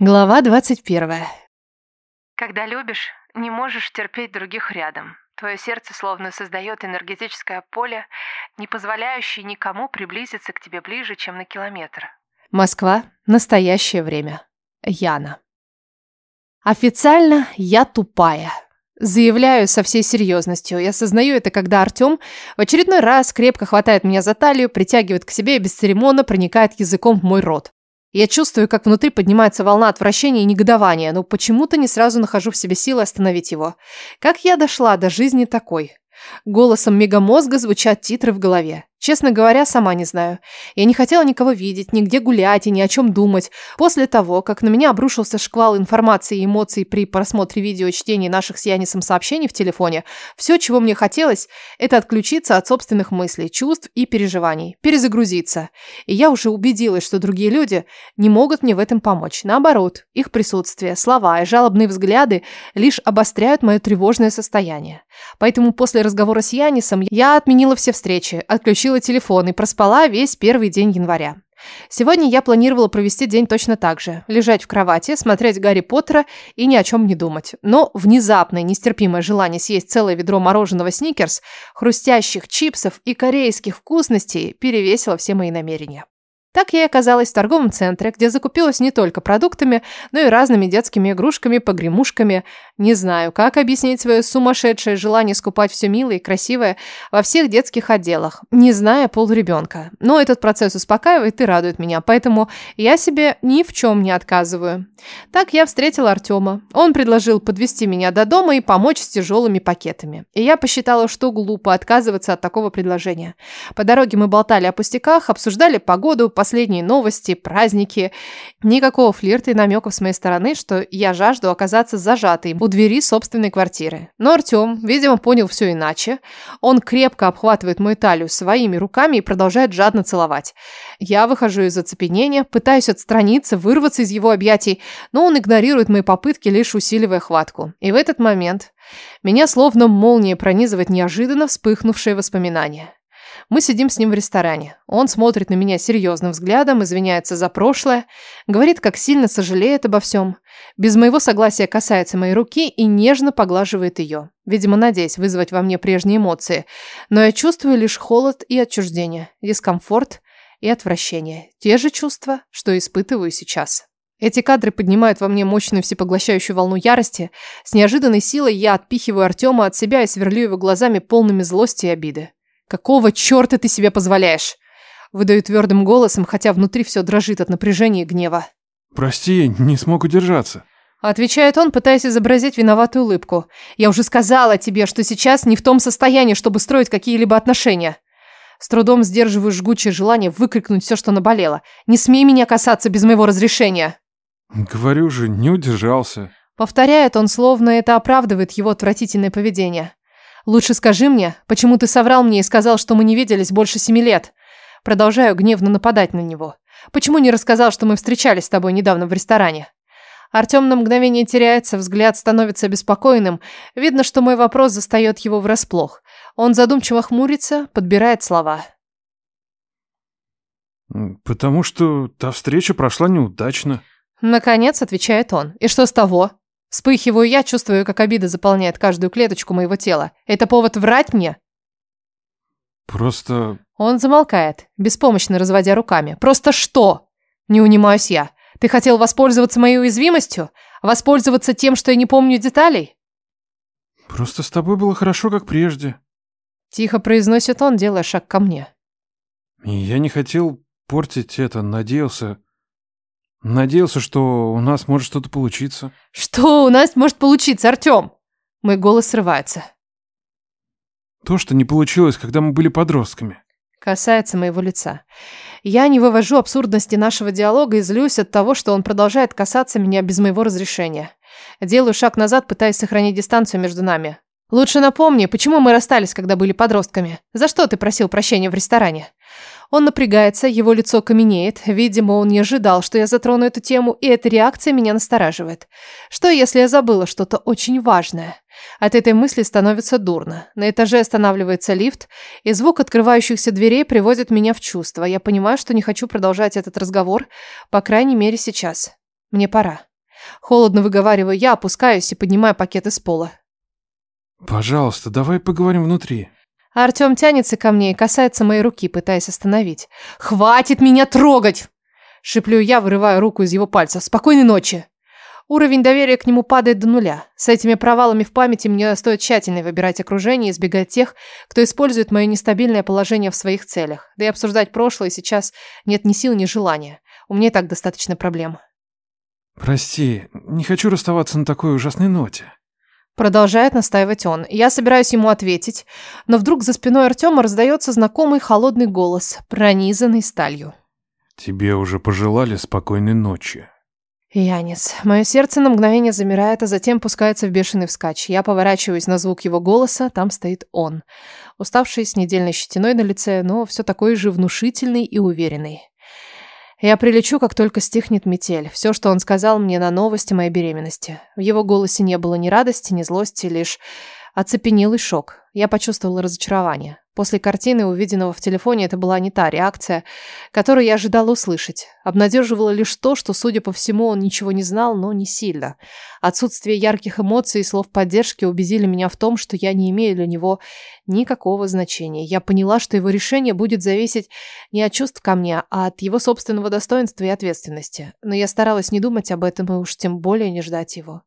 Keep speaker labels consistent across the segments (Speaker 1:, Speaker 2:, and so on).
Speaker 1: Глава 21.
Speaker 2: Когда любишь, не можешь терпеть других рядом. Твое сердце словно создает энергетическое поле, не позволяющее никому приблизиться к тебе ближе, чем на километр.
Speaker 1: Москва. Настоящее время. Яна. Официально я тупая. Заявляю со всей серьезностью. Я осознаю это, когда Артем в очередной раз крепко хватает меня за талию, притягивает к себе и бесцеремонно проникает языком в мой рот. Я чувствую, как внутри поднимается волна отвращения и негодования, но почему-то не сразу нахожу в себе силы остановить его. Как я дошла до жизни такой? Голосом мегамозга звучат титры в голове. Честно говоря, сама не знаю. Я не хотела никого видеть, нигде гулять и ни о чем думать. После того, как на меня обрушился шквал информации и эмоций при просмотре видео и чтении наших с Янисом сообщений в телефоне, все, чего мне хотелось, это отключиться от собственных мыслей, чувств и переживаний, перезагрузиться. И я уже убедилась, что другие люди не могут мне в этом помочь. Наоборот, их присутствие, слова и жалобные взгляды лишь обостряют мое тревожное состояние. Поэтому после разговора с Янисом я отменила все встречи, отключила отключила телефон и проспала весь первый день января. Сегодня я планировала провести день точно так же. Лежать в кровати, смотреть Гарри Поттера и ни о чем не думать. Но внезапное нестерпимое желание съесть целое ведро мороженого Сникерс, хрустящих чипсов и корейских вкусностей перевесило все мои намерения. Так я и оказалась в торговом центре, где закупилась не только продуктами, но и разными детскими игрушками, погремушками. Не знаю, как объяснить свое сумасшедшее желание скупать все милое и красивое во всех детских отделах, не зная пол ребенка. Но этот процесс успокаивает и радует меня, поэтому я себе ни в чем не отказываю. Так я встретила Артема. Он предложил подвести меня до дома и помочь с тяжелыми пакетами. И я посчитала, что глупо отказываться от такого предложения. По дороге мы болтали о пустяках, обсуждали погоду, последние новости, праздники. Никакого флирта и намеков с моей стороны, что я жажду оказаться зажатой у двери собственной квартиры. Но Артем, видимо, понял все иначе. Он крепко обхватывает мою талию своими руками и продолжает жадно целовать. Я выхожу из оцепенения, пытаюсь отстраниться, вырваться из его объятий, но он игнорирует мои попытки, лишь усиливая хватку. И в этот момент меня словно молния пронизывает неожиданно вспыхнувшее воспоминание. Мы сидим с ним в ресторане. Он смотрит на меня серьезным взглядом, извиняется за прошлое, говорит, как сильно сожалеет обо всем. Без моего согласия касается моей руки и нежно поглаживает ее, видимо, надеясь вызвать во мне прежние эмоции. Но я чувствую лишь холод и отчуждение, дискомфорт и отвращение. Те же чувства, что испытываю сейчас. Эти кадры поднимают во мне мощную всепоглощающую волну ярости. С неожиданной силой я отпихиваю Артема от себя и сверлю его глазами полными злости и обиды. «Какого черта ты себе позволяешь?» Выдаю твердым голосом, хотя внутри все дрожит от напряжения и гнева.
Speaker 3: «Прости, не смог удержаться».
Speaker 1: Отвечает он, пытаясь изобразить виноватую улыбку. «Я уже сказала тебе, что сейчас не в том состоянии, чтобы строить какие-либо отношения». С трудом сдерживаю жгучее желание выкрикнуть все, что наболело. «Не смей меня касаться без моего разрешения!»
Speaker 3: «Говорю же, не удержался».
Speaker 1: Повторяет он, словно это оправдывает его отвратительное поведение. Лучше скажи мне, почему ты соврал мне и сказал, что мы не виделись больше семи лет? Продолжаю гневно нападать на него. Почему не рассказал, что мы встречались с тобой недавно в ресторане? Артем на мгновение теряется, взгляд становится беспокойным. Видно, что мой вопрос застает его врасплох. Он задумчиво хмурится, подбирает слова.
Speaker 3: «Потому что та встреча прошла неудачно».
Speaker 1: Наконец, отвечает он. «И что с того? Вспыхиваю я, чувствую, как обида заполняет каждую клеточку моего тела. Это повод врать мне?
Speaker 3: Просто...
Speaker 1: Он замолкает, беспомощно разводя руками. Просто что? Не унимаюсь я. Ты хотел воспользоваться моей уязвимостью? Воспользоваться тем, что я не помню деталей?
Speaker 3: Просто с тобой было хорошо, как прежде.
Speaker 1: Тихо произносит он, делая шаг ко мне.
Speaker 3: И я не хотел портить это, надеялся... Надеялся, что у нас может что-то получиться.
Speaker 1: Что у нас может получиться, Артём? Мой голос срывается.
Speaker 3: То, что не получилось, когда мы были подростками.
Speaker 1: Касается моего лица. Я не вывожу абсурдности нашего диалога и злюсь от того, что он продолжает касаться меня без моего разрешения. Делаю шаг назад, пытаясь сохранить дистанцию между нами. Лучше напомни, почему мы расстались, когда были подростками? За что ты просил прощения в ресторане? Он напрягается, его лицо каменеет. Видимо, он не ожидал, что я затрону эту тему, и эта реакция меня настораживает. Что, если я забыла что-то очень важное? От этой мысли становится дурно. На этаже останавливается лифт, и звук открывающихся дверей приводит меня в чувство. Я понимаю, что не хочу продолжать этот разговор, по крайней мере сейчас. Мне пора. Холодно выговариваю я, опускаюсь и поднимаю пакет из пола.
Speaker 3: Пожалуйста, давай поговорим внутри.
Speaker 1: Артем тянется ко мне и касается моей руки, пытаясь остановить. «Хватит меня трогать!» Шиплю я, вырываю руку из его пальцев. «Спокойной ночи!» Уровень доверия к нему падает до нуля. С этими провалами в памяти мне стоит тщательно выбирать окружение и избегать тех, кто использует мое нестабильное положение в своих целях. Да и обсуждать прошлое сейчас нет ни сил, ни желания. У меня и так достаточно проблем.
Speaker 3: Прости, не хочу расставаться на такой ужасной ноте.
Speaker 1: Продолжает настаивать он. Я собираюсь ему ответить, но вдруг за спиной Артема раздается знакомый холодный голос, пронизанный сталью.
Speaker 3: Тебе уже пожелали спокойной ночи.
Speaker 1: Янис. Мое сердце на мгновение замирает, а затем пускается в бешеный вскачь. Я поворачиваюсь на звук его голоса, там стоит он. Уставший, с недельной щетиной на лице, но все такой же внушительный и уверенный. Я прилечу, как только стихнет метель. Все, что он сказал мне на новости моей беременности. В его голосе не было ни радости, ни злости, лишь оцепенелый шок. Я почувствовала разочарование. После картины, увиденного в телефоне, это была не та реакция, которую я ожидала услышать. Обнадеживало лишь то, что, судя по всему, он ничего не знал, но не сильно. Отсутствие ярких эмоций и слов поддержки убедили меня в том, что я не имею для него никакого значения. Я поняла, что его решение будет зависеть не от чувств ко мне, а от его собственного достоинства и ответственности. Но я старалась не думать об этом и уж тем более не ждать его.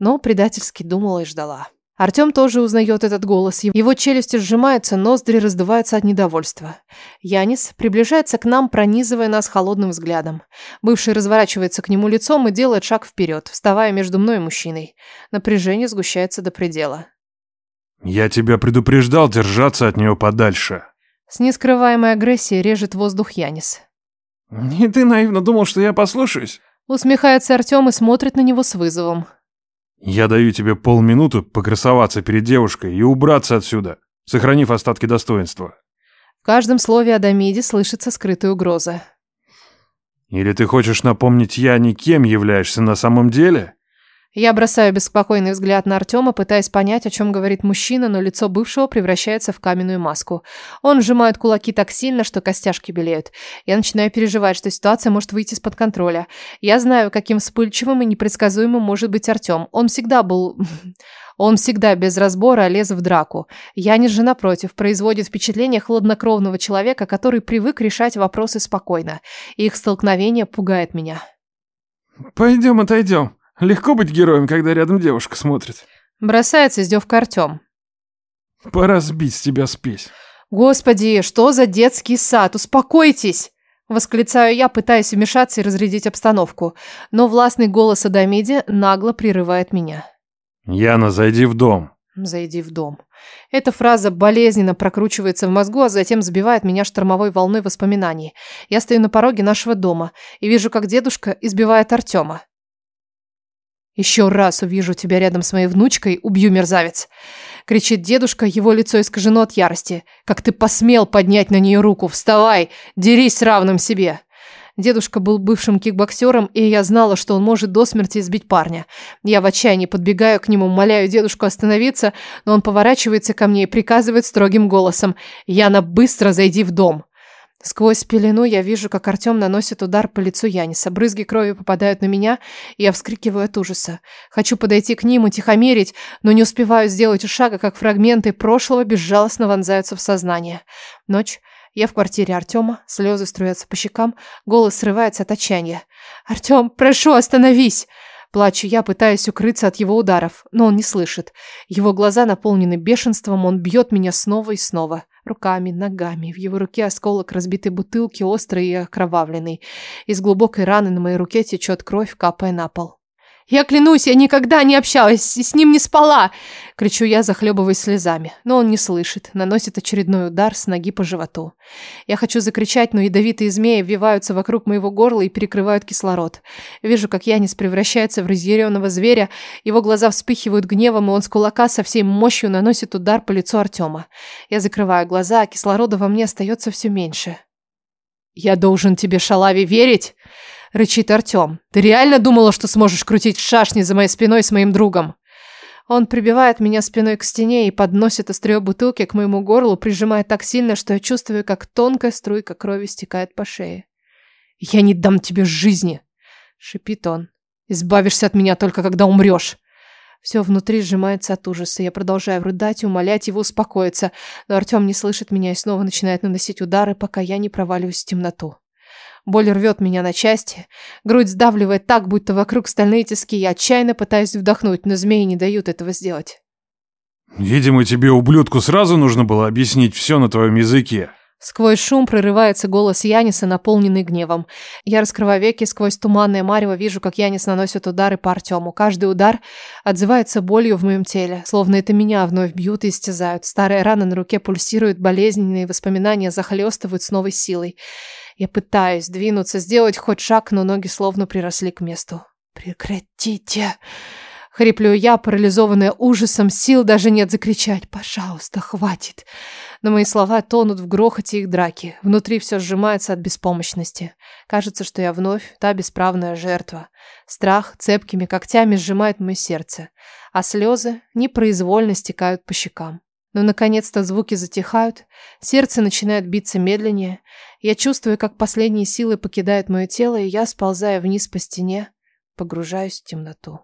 Speaker 1: Но предательски думала и ждала. Артем тоже узнает этот голос. Его челюсти сжимаются, ноздри раздуваются от недовольства. Янис приближается к нам, пронизывая нас холодным взглядом. Бывший разворачивается к нему лицом и делает шаг вперед, вставая между мной и мужчиной. Напряжение сгущается до предела.
Speaker 3: «Я тебя предупреждал держаться от нее подальше».
Speaker 1: С нескрываемой агрессией режет воздух Янис.
Speaker 3: «И ты наивно думал, что я послушаюсь?»
Speaker 1: Усмехается Артем и смотрит на него с вызовом.
Speaker 3: Я даю тебе полминуты покрасоваться перед девушкой и убраться отсюда, сохранив остатки достоинства.
Speaker 1: В каждом слове Адамиде слышится скрытая угроза.
Speaker 3: Или ты хочешь напомнить я никем являешься на самом деле?
Speaker 1: Я бросаю беспокойный взгляд на Артема, пытаясь понять, о чем говорит мужчина, но лицо бывшего превращается в каменную маску. Он сжимает кулаки так сильно, что костяшки белеют. Я начинаю переживать, что ситуация может выйти из-под контроля. Я знаю, каким вспыльчивым и непредсказуемым может быть Артем. Он всегда был... Он всегда без разбора лез в драку. Янис же, напротив, производит впечатление хладнокровного человека, который привык решать вопросы спокойно. Их столкновение пугает меня.
Speaker 3: «Пойдем отойдем», Легко быть героем, когда рядом девушка смотрит.
Speaker 1: Бросается издевка Артем.
Speaker 3: Пора сбить с тебя спесь.
Speaker 1: Господи, что за детский сад? Успокойтесь! Восклицаю я, пытаясь вмешаться и разрядить обстановку. Но властный голос Адамиди нагло прерывает меня.
Speaker 3: Яна, зайди в дом.
Speaker 1: Зайди в дом. Эта фраза болезненно прокручивается в мозгу, а затем сбивает меня штормовой волной воспоминаний. Я стою на пороге нашего дома и вижу, как дедушка избивает Артема. «Еще раз увижу тебя рядом с моей внучкой, убью, мерзавец!» Кричит дедушка, его лицо искажено от ярости. «Как ты посмел поднять на нее руку? Вставай! Дерись равным себе!» Дедушка был бывшим кикбоксером, и я знала, что он может до смерти избить парня. Я в отчаянии подбегаю к нему, умоляю дедушку остановиться, но он поворачивается ко мне и приказывает строгим голосом «Яна, быстро зайди в дом!» Сквозь пелену я вижу, как Артем наносит удар по лицу Яниса. Брызги крови попадают на меня, и я вскрикиваю от ужаса. Хочу подойти к ним, утихомирить, но не успеваю сделать и шага, как фрагменты прошлого безжалостно вонзаются в сознание. Ночь. Я в квартире Артема, слезы струятся по щекам, голос срывается от отчаяния. «Артем, прошу, остановись!» Плачу я, пытаясь укрыться от его ударов, но он не слышит. Его глаза наполнены бешенством, он бьет меня снова и снова. Руками, ногами. В его руке осколок разбитой бутылки, острый и окровавленный. Из глубокой раны на моей руке течет кровь, капая на пол. «Я клянусь, я никогда не общалась и с ним не спала!» Кричу я, захлебываясь слезами. Но он не слышит, наносит очередной удар с ноги по животу. Я хочу закричать, но ядовитые змеи ввиваются вокруг моего горла и перекрывают кислород. Вижу, как Янис превращается в разъяренного зверя, его глаза вспыхивают гневом, и он с кулака со всей мощью наносит удар по лицу Артема. Я закрываю глаза, а кислорода во мне остается все меньше. «Я должен тебе, шалаве, верить!» Рычит Артем. «Ты реально думала, что сможешь крутить шашни за моей спиной с моим другом?» Он прибивает меня спиной к стене и подносит острие бутылки к моему горлу, прижимая так сильно, что я чувствую, как тонкая струйка крови стекает по шее. «Я не дам тебе жизни!» — шипит он. Избавишься от меня только когда умрешь. Все внутри сжимается от ужаса. Я продолжаю рыдать и умолять его успокоиться, но Артем не слышит меня и снова начинает наносить удары, пока я не проваливаюсь в темноту. Боль рвет меня на части. Грудь сдавливает так, будто вокруг стальные тиски. Я отчаянно пытаюсь вдохнуть, но змеи не дают этого сделать.
Speaker 3: Видимо, тебе, ублюдку, сразу нужно было объяснить все на твоем языке.
Speaker 1: Сквозь шум прорывается голос Яниса, наполненный гневом. Я раскрываю веки, сквозь туманное марево вижу, как Янис наносит удары по Артему. Каждый удар отзывается болью в моем теле, словно это меня вновь бьют и истязают. Старая рана на руке пульсирует, болезненные воспоминания захлестывают с новой силой. Я пытаюсь двинуться, сделать хоть шаг, но ноги словно приросли к месту. «Прекратите!» Хриплю я, парализованная ужасом, сил даже нет закричать. «Пожалуйста, хватит!» Но мои слова тонут в грохоте их драки. Внутри все сжимается от беспомощности. Кажется, что я вновь та бесправная жертва. Страх цепкими когтями сжимает мое сердце, а слезы непроизвольно стекают по щекам. Но наконец-то звуки затихают, сердце начинает биться медленнее. Я чувствую, как последние силы покидают мое тело, и я, сползая вниз по стене, погружаюсь в темноту.